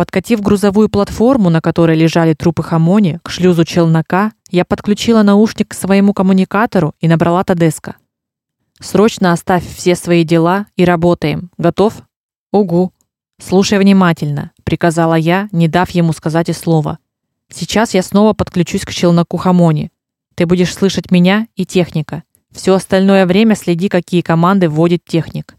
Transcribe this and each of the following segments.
Подкатив грузовую платформу, на которой лежали трупы Хамони, к шлюзу челнока, я подключила наушник к своему коммуникатору и набрала Тадеска. Срочно оставь все свои дела и работаем. Готов? Угу. Слушай внимательно, приказала я, не дав ему сказать и слова. Сейчас я снова подключусь к челноку Хамони. Ты будешь слышать меня и техника. Все остальное время следи, какие команды вводит техник.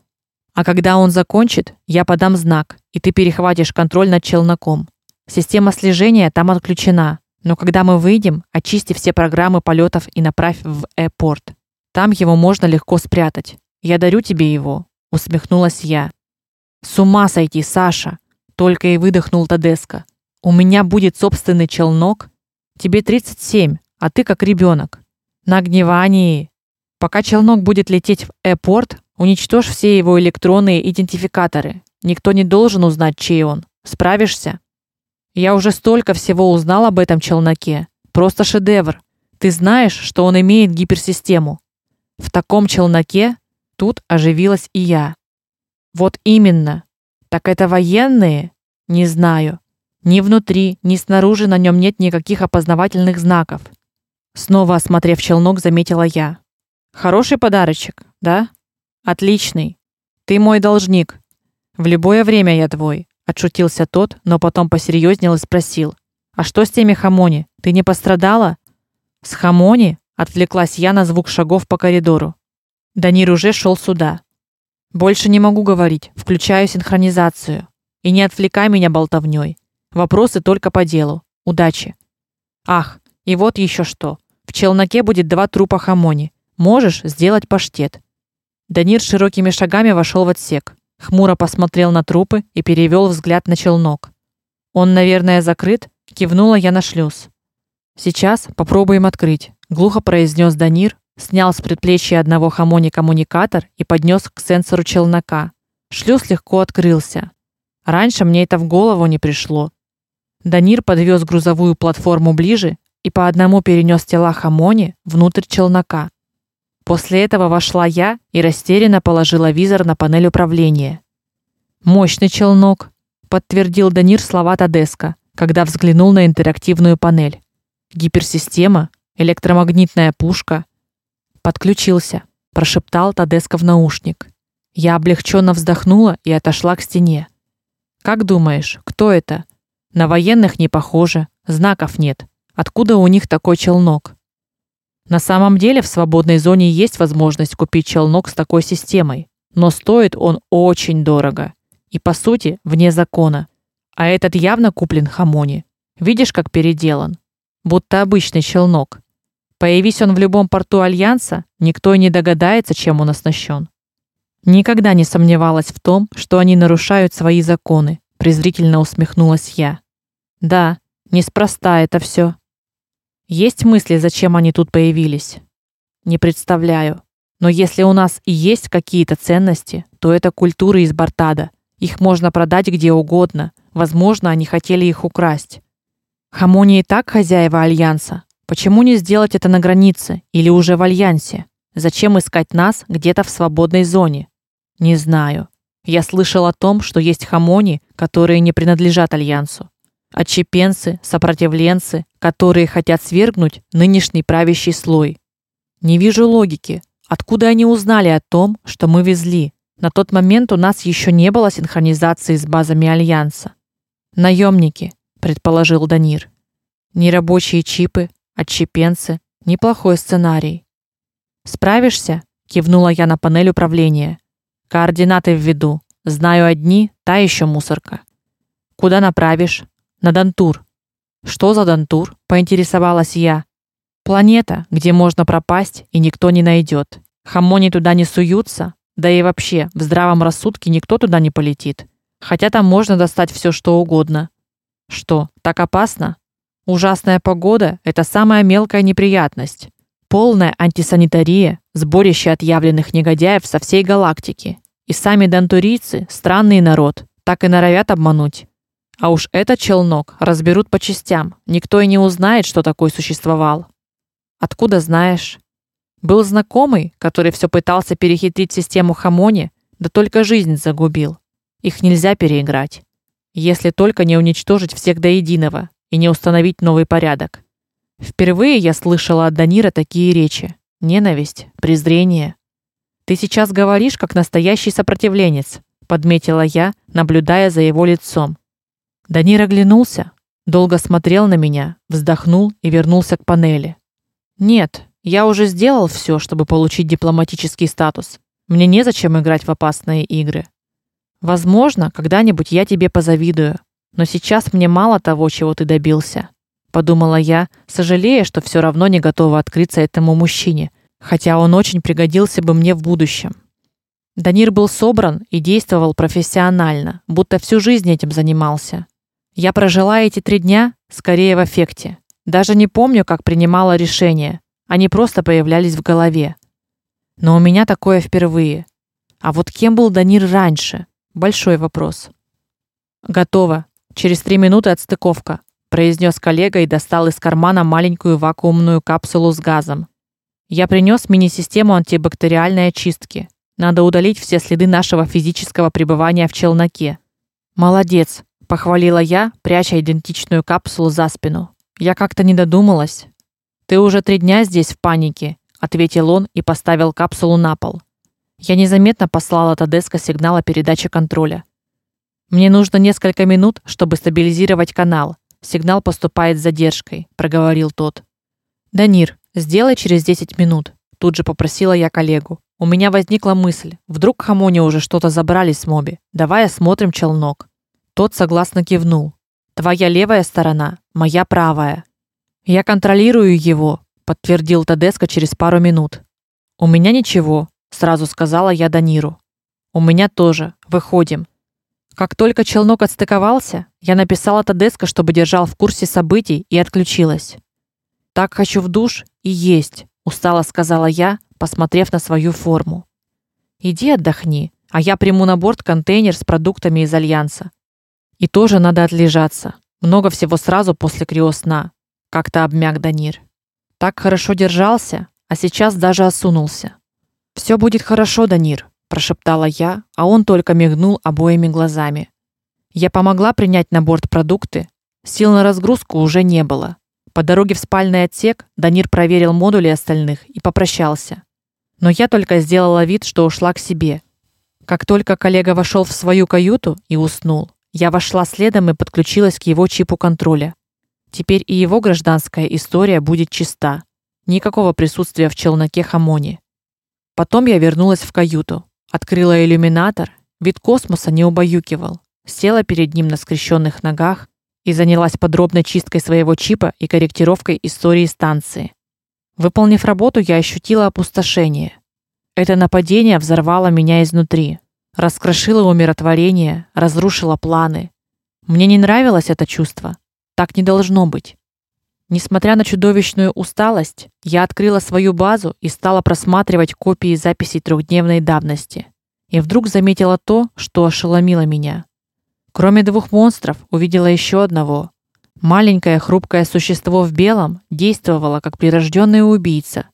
А когда он закончит, я подам знак, и ты перехватишь контроль над челноком. Система слежения там отключена, но когда мы выйдем, очисти все программы полетов и направь в аэропорт. Там его можно легко спрятать. Я дарю тебе его, усмехнулась я. С ума сойти, Саша, только и выдохнул Тадеска. У меня будет собственный челнок. Тебе 37, а ты как ребенок. На огневании. Пока челнок будет лететь в аэропорт, Уничтожь все его электронные идентификаторы. Никто не должен узнать, чей он. Справишься? Я уже столько всего узнал об этом челноке. Просто шедевр. Ты знаешь, что он имеет гиперсистему. В таком челноке тут оживилась и я. Вот именно. Так это военные? Не знаю. Ни внутри, ни снаружи на нем нет никаких опознавательных знаков. Снова осмотрев челнок, заметила я. Хороший подарочек, да? Отличный. Ты мой должник. В любое время я твой, отшутился тот, но потом посерьезнел и спросил: "А что с теми хамони? Ты не пострадала?" "С хамони?" отвлеклась я на звук шагов по коридору. Данир уже шел сюда. Больше не могу говорить, включаю синхронизацию. И не отвлекай меня болтовнёй. Вопросы только по делу. Удачи. Ах, и вот еще что. В челноке будет два трупа хамони. Можешь сделать паштет. Данир широкими шагами вошел в отсек, хмуро посмотрел на трупы и перевел взгляд на челнок. Он, наверное, закрыт, кивнула я на шлюз. Сейчас попробуем открыть, глухо произнес Данир, снял с предплечья одного хамони коммуникатор и поднес к сенсору челнока. Шлюз легко открылся. Раньше мне это в голову не пришло. Данир подвез грузовую платформу ближе и по одному перенес тела хамони внутрь челнока. После этого вошла я и растерянно положила визор на панель управления. Мощный челнок, подтвердил Данир слова Тадеска, когда взглянул на интерактивную панель. Гиперсистема, электромагнитная пушка. Подключился, прошептал Тадеска в наушник. Я облегченно вздохнула и отошла к стене. Как думаешь, кто это? На военных не похоже, знаков нет. Откуда у них такой челнок? На самом деле в свободной зоне есть возможность купить челнок с такой системой, но стоит он очень дорого и по сути вне закона. А этот явно куплен Хамони. Видишь, как переделан, будто обычный челнок. Появись он в любом порту альянса, никто и не догадается, чем он оснащен. Никогда не сомневалась в том, что они нарушают свои законы, презрительно усмехнулась я. Да, неспроста это все. Есть мысли, зачем они тут появились? Не представляю. Но если у нас и есть какие-то ценности, то это культуры из Бартада. Их можно продать где угодно. Возможно, они хотели их украсть. Хамони и так хозяева альянса. Почему не сделать это на границе или уже в альянсе? Зачем искать нас где-то в свободной зоне? Не знаю. Я слышал о том, что есть хамони, которые не принадлежат альянсу отчепенцы, сопротивленцы, которые хотят свергнуть нынешний правящий слой. Не вижу логики. Откуда они узнали о том, что мы везли? На тот момент у нас еще не было синхронизации с базами альянса. Наемники, предположил Данир. Нерабочие чипы, отчепенцы неплохой сценарий. Справишься? кивнула я на панель управления. Координаты введу. Знаю одни, та еще мусорка. Куда направишь? На Дантур. Что за Дантур? поинтересовалась я. Планета, где можно пропасть и никто не найдет. Хамони туда не суются, да и вообще, в здравом рассудке никто туда не полетит. Хотя там можно достать все, что угодно. Что, так опасно? Ужасная погода это самая мелкая неприятность. Полная антисанитария, сборище отъявленных негодяев со всей галактики. И сами дантурийцы странный народ, так и норовят обмануть. А уж этот челнок разберут по частям. Никто и не узнает, что такой существовал. Откуда знаешь? Был знакомый, который все пытался перехитрить систему Хамони, да только жизнь загубил. Их нельзя переиграть. если только не уничтожить всех до единого и не установить новый порядок. Впервые я слышала от Данира такие речи: ненависть, презрение. Ты сейчас говоришь как настоящий сопротивленец, подметила я, наблюдая за его лицом. Данир оглянулся, долго смотрел на меня, вздохнул и вернулся к панели. Нет, я уже сделал все, чтобы получить дипломатический статус. Мне незачем играть в опасные игры. Возможно, когда-нибудь я тебе позавидую, но сейчас мне мало того, чего ты добился, подумала я, сожалея, что все равно не готова открыться этому мужчине, хотя он очень пригодился бы мне в будущем. Данир был собран и действовал профессионально, будто всю жизнь этим занимался. Я прожила эти три дня скорее в эффекте. Даже не помню, как принимала решения. Они просто появлялись в голове. Но у меня такое впервые. А вот кем был Данир раньше? Большой вопрос. Готово. Через три минуты отстыковка, произнес коллега и достал из кармана маленькую вакуумную капсулу с газом. Я принес мини-систему антибактериальной очистки. Надо удалить все следы нашего физического пребывания в челноке. Молодец, похвалила я, пряча идентичную капсулу за спину. Я как-то не додумалась. Ты уже три дня здесь в панике, ответил он и поставил капсулу на пол. Я незаметно послала Тадеско сигнал о передаче контроля. Мне нужно несколько минут, чтобы стабилизировать канал. Сигнал поступает с задержкой, проговорил тот. Данир, сделай через 10 минут, тут же попросила я коллегу. У меня возникла мысль: вдруг Хамони уже что-то забрали с моби. Давай осмотрим челнок. Тот согласно кивнул. Твоя левая сторона, моя правая. Я контролирую его, подтвердил Тадеско через пару минут. У меня ничего, сразу сказала я Даниру. У меня тоже. Выходим. Как только челнок отстыковался, я написала Тадеско, чтобы держал в курсе событий и отключилась. Так хочу в душ и есть, устало сказала я, посмотрев на свою форму. Иди отдохни, а я приму на борт контейнер с продуктами из альянса. И тоже надо отлежаться. Много всего сразу после криосна. Как-то обмяк Данир. Так хорошо держался, а сейчас даже осунулся. Все будет хорошо, Данир, прошептала я, а он только мигнул обоими глазами. Я помогла принять на борт продукты. Сил на разгрузку уже не было. По дороге в спальный отсек Данир проверил модули остальных и попрощался. Но я только сделала вид, что ушла к себе. Как только коллега вошел в свою каюту и уснул, я вошла следом и подключилась к его чипу контроля. Теперь и его гражданская история будет чиста. Никакого присутствия в челноке Хамони. Потом я вернулась в каюту, открыла иллюминатор. Вид космоса не убаюкивал. Села перед ним на скрещенных ногах и занялась подробной чисткой своего чипа и корректировкой истории станции. Выполнив работу, я ощутила опустошение. Это нападение взорвало меня изнутри раскрошила умиротворение, разрушила планы. Мне не нравилось это чувство. Так не должно быть. Несмотря на чудовищную усталость, я открыла свою базу и стала просматривать копии записей трехдневной давности. И вдруг заметила то, что ошеломило меня. Кроме двух монстров, увидела еще одного. Маленькое хрупкое существо в белом действовало как прирожденный убийца.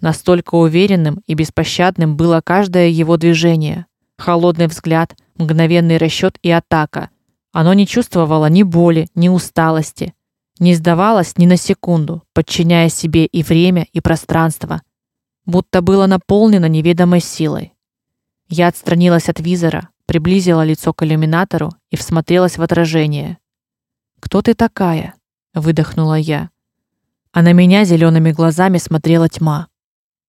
Настолько уверенным и беспощадным было каждое его движение. Холодный взгляд, мгновенный расчёт и атака. Оно не чувствовало ни боли, ни усталости, не сдавалось ни на секунду, подчиняя себе и время, и пространство, будто было наполнено неведомой силой. Я отстранилась от визора, приблизила лицо к иллюминатору и всмотрелась в отражение. "Кто ты такая?" выдохнула я. А на меня зелеными глазами смотрела тьма.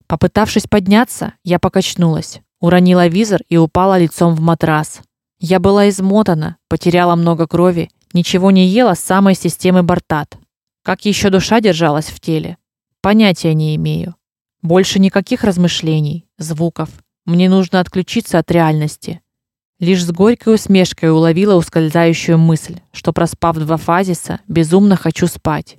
Попытавшись подняться, я покачнулась, Уронила визор и упала лицом в матрас. Я была измотана, потеряла много крови, ничего не ела с самой системы Бартат. Как еще душа держалась в теле, понятия не имею. Больше никаких размышлений, звуков. Мне нужно отключиться от реальности. Лишь с горькой усмешкой уловила ускользающую мысль, что проспав два фазиса, безумно хочу спать.